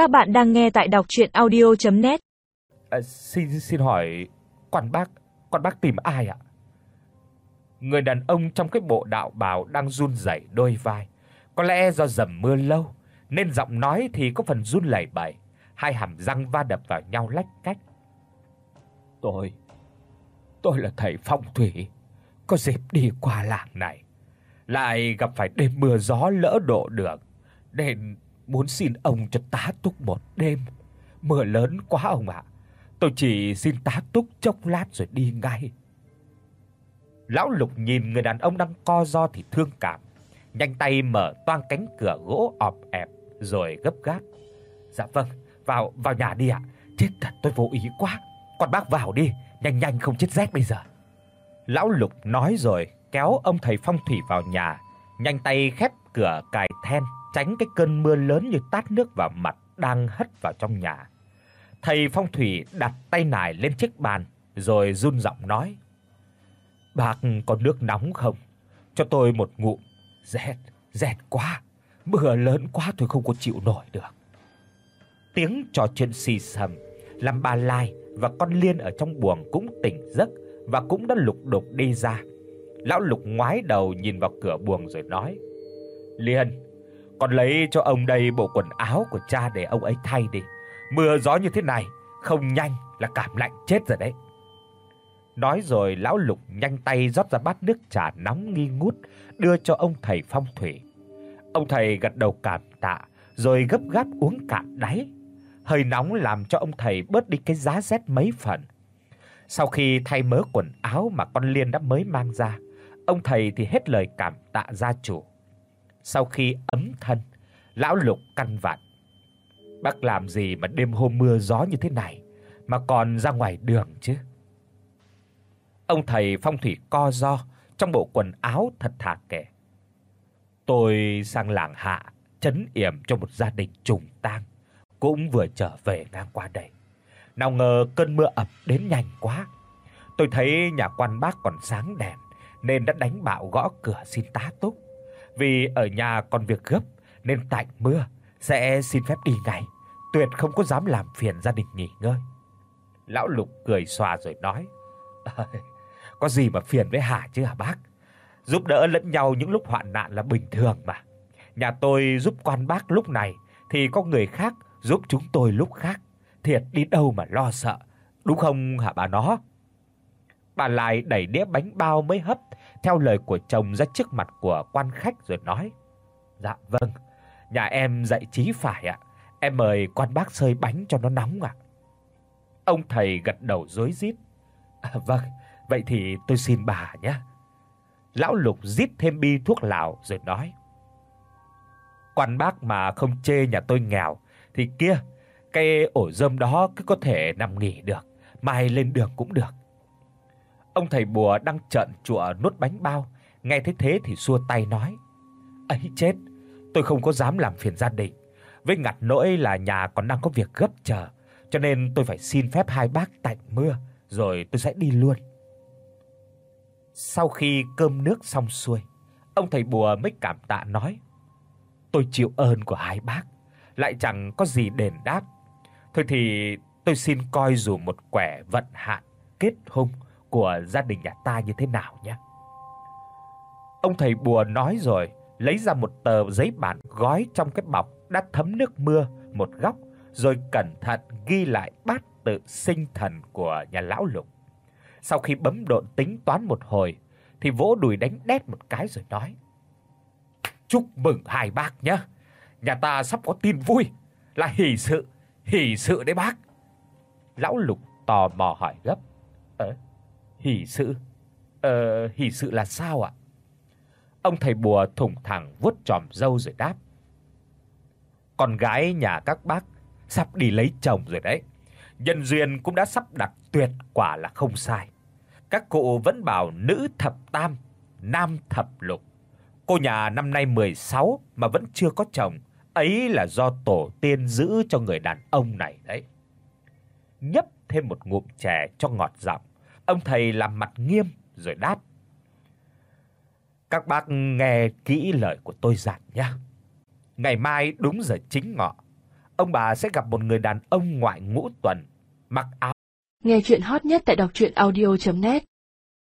Các bạn đang nghe tại đọc audio net. À, xin xin hỏi quan bác, quan bác tìm ai ạ? Người đàn ông trong cái bộ đạo bào đang run rẩy đôi vai, có lẽ do dầm mưa lâu nên giọng nói thì có phần run lẩy bẩy, hai hàm răng va đập vào nhau lách cách. Tôi tôi là thầy phong thủy, có dịp đi qua làng này, lại gặp phải đêm mưa gió lỡ độ đường, nên muốn xin ông cho tá túc một đêm. Mưa lớn quá ông ạ. Tôi chỉ xin tá túc chốc lát rồi đi ngay. Lão Lục nhìn người đàn ông đang co ro thì thương cảm, nhanh tay mở toang cánh cửa gỗ ọp ẹp rồi gấp gáp. "Dạ vâng, vào vào nhà đi ạ. Chết thật tôi vô ý quá. Con bác vào đi, nhanh nhanh không chết rét bây giờ." Lão Lục nói rồi, kéo ông thầy phong thủy vào nhà, nhanh tay khép cửa cài then, tránh cái cơn mưa lớn như tát nước vào mặt đang hất vào trong nhà. Thầy phong thủy đặt tay nải lên chiếc bàn rồi run giọng nói: "Bác có nước nóng không? Cho tôi một ngụm. Rét, rét quá. Mưa lớn quá tôi không có chịu nổi được." Tiếng trò chuyện xì xầm làm bà Lai và con Liên ở trong buồng cũng tỉnh giấc và cũng đã lục đục đi ra. Lão Lục ngoái đầu nhìn vào cửa buồng rồi nói: "Liên, con lấy cho ông đây bộ quần áo của cha để ông ấy thay đi. Mưa gió như thế này, không nhanh là cảm lạnh chết rồi đấy." Nói rồi lão Lục nhanh tay rót ra bát nước trà nóng nghi ngút đưa cho ông thầy phong thủy. Ông thầy gật đầu cảm tạ rồi gấp gáp uống cạn đáy. Hơi nóng làm cho ông thầy bớt đi cái giá rét mấy phần. Sau khi thay mớ quần áo mà con Liên đã mới mang ra, ông thầy thì hết lời cảm tạ gia chủ. Sau khi ấm thân, lão Lục căn vặn: "Bác làm gì mà đêm hôm mưa gió như thế này mà còn ra ngoài đường chứ?" Ông thầy phong thủy co ro trong bộ quần áo thật thà kể: "Tôi sang làng Hạ trấn yểm cho một gia đình trùng tang, cũng vừa trở về ngang qua đây. Nào ngờ cơn mưa ập đến nhanh quá. Tôi thấy nhà quan bác còn sáng đèn nên đã đánh bạo gõ cửa xin tá túc. Vì ở nhà còn việc gấp nên tạnh mưa sẽ xin phép đi ngay, tuyệt không có dám làm phiền gia đình nghỉ ngơi." Lão Lục cười xòa rồi nói: "Có gì mà phiền với Hà chứ hả bác? Giúp đỡ lẫn nhau những lúc hoạn nạn là bình thường mà. Nhà tôi giúp quan bác lúc này thì có người khác giúp chúng tôi lúc khác, thiệt đi đâu mà lo sợ, đúng không hả bà nó?" Bà lại đẩy đĩa bánh bao mới hấp theo lời của chồng ra trước mặt của quan khách rồi nói: "Dạ vâng, nhà em dạy trí phải ạ. Em mời quan bác sơi bánh cho nó nóng ạ." Ông thầy gật đầu rối rít. À, "Vâng, vậy thì tôi xin bà nhé." Lão Lục rít thêm bi thuốc lào rồi nói: "Quan bác mà không chê nhà tôi nghèo thì kia, cái ổ rơm đó cứ có thể nằm nghỉ được, mai lên đường cũng được." Ông thầy bùa đang trợn trụa nuốt bánh bao, nghe thấy thế thì xua tay nói: "Ấy chết, tôi không có dám làm phiền gia đình, với ngặt nỗi là nhà còn đang có việc gấp chờ, cho nên tôi phải xin phép hai bác tạnh mưa rồi tôi sẽ đi luôn." Sau khi cơm nước xong xuôi, ông thầy bùa mới cảm tạ nói: "Tôi chịu ơn của hai bác, lại chẳng có gì đền đáp. Thôi thì tôi xin coi dù một quẻ vận hạn kết hung của gia đình nhà ta như thế nào nhé." Ông thầy bùa nói rồi, lấy ra một tờ giấy bản gói trong cái bọc đã thấm nước mưa một góc, rồi cẩn thận ghi lại bát tự sinh thần của nhà lão Lục. Sau khi bấm độn tính toán một hồi thì vỗ đùi đánh đét một cái rồi nói: "Chúc mừng hai bác nhé. Nhà ta sắp có tin vui, là hỷ sự, hỷ sự đấy bác." Lão Lục tò mò hỏi gấp: "Ờ, hỷ sự? Ờ, hỷ sự là sao ạ?" Ông thầy bùa thủng thẳng vuốt chòm râu rồi đáp: "Con gái nhà các bác sắp đi lấy chồng rồi đấy. Nhân duyên cũng đã sắp đặt tuyệt quả là không sai. Các cụ vẫn bảo nữ thập tam, nam thập lục. Cô nhà năm nay 16 mà vẫn chưa có chồng, ấy là do tổ tiên giữ cho người đàn ông này đấy." Nhấp thêm một ngụm chè cho ngọt giọng, ông thầy làm mặt nghiêm rồi đáp: "Các bác nghe kỹ lời của tôi dặn nhé. Ngày mai đúng giờ chính ngọ, ông bà sẽ gặp một người đàn ông ngoại ngũ tuần, mặc áo. Nghe chuyện hot nhất tại đọc audio net.